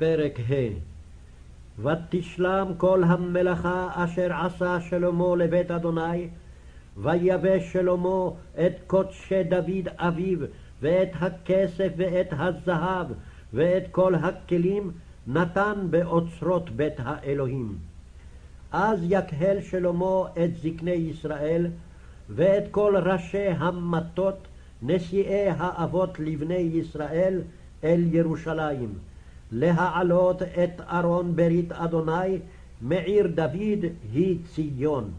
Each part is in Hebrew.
פרק ה' ותשלם כל המלאכה אשר עשה שלמה לבית אדוני, ויבש שלמה את קודשי דוד אביו, ואת הכסף ואת הזהב, ואת כל הכלים, נתן באוצרות בית האלוהים. אז יקהל שלמה את זקני ישראל, ואת כל ראשי המטות, נשיאי האבות לבני ישראל, אל ירושלים. להעלות את ארון ברית אדוני מעיר דוד היא ציון.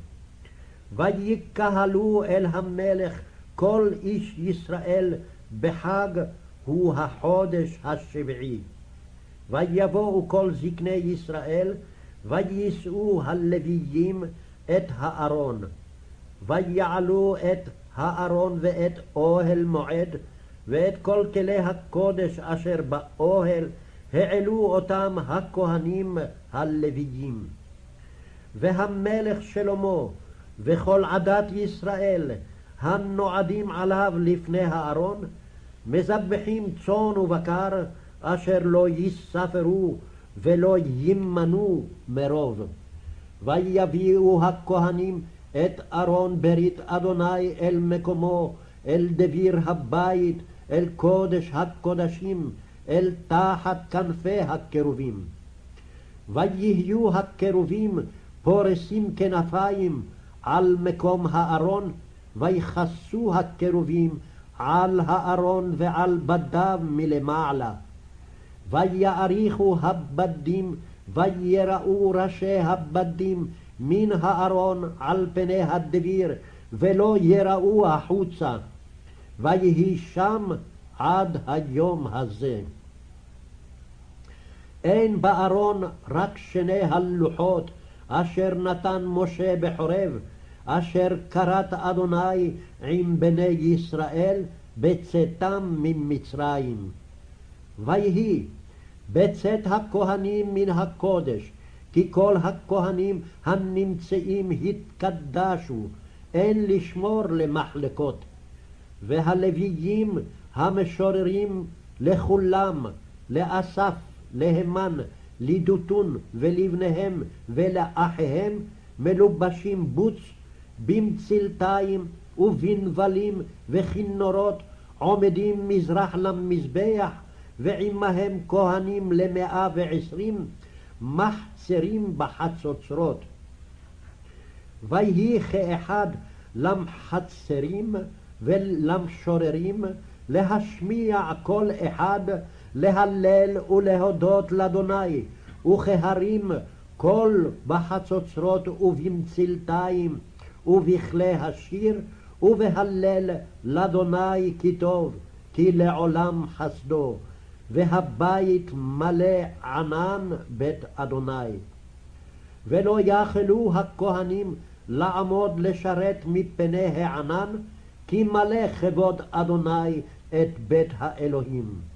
ויקהלו אל המלך כל איש ישראל בחג הוא החודש השביעי. ויבואו כל זקני ישראל, ויישאו הלוויים את הארון. ויעלו את הארון ואת אוהל מועד, ואת כל כלי הקודש אשר באוהל, העלו אותם הכהנים הלוויים. והמלך שלמה וכל עדת ישראל הנועדים עליו לפני הארון, מזבחים צאן ובקר אשר לא יספרו ולא יימנו מרוב. ויביאו הכהנים את ארון ברית אדוני אל מקומו, אל דביר הבית, אל קודש הקודשים, אל תחת כנפי הכרובים. ויהיו הכרובים פורסים כנפיים על מקום הארון, ויכסו הכרובים על הארון ועל בדיו מלמעלה. ויאריכו הבדים, ויראו ראשי הבדים מן הארון על פני הדביר, ולא יראו החוצה. ויהי שם עד היום הזה. אין בארון רק שני הלוחות אשר נתן משה בחורב, אשר כרת אדוני עם בני ישראל בצאתם ממצרים. ויהי בצאת הכהנים מן הקודש, כי כל הכהנים הנמצאים התקדשו, אין לשמור למחלקות. והלוויים המשוררים לכולם, לאסף, להמן, לידותון ולבניהם ולאחיהם, מלובשים בוץ, במצלתיים ובנבלים וכינורות, עומדים מזרח למזבח, ועמהם כהנים למאה ועשרים, מחצרים בחצוצרות. ויהי כאחד למחצרים ולמשוררים להשמיע כל אחד להלל ולהודות לאדוני, וכהרים קול בחצוצרות ובמצלתיים ובכלי השיר, ובהלל לאדוני כי טוב, כי לעולם חסדו, והבית מלא ענן בית אדוני. ולא יכלו הכהנים לעמוד לשרת מפני הענן, כי מלא כבוד אדוני את בית האלוהים.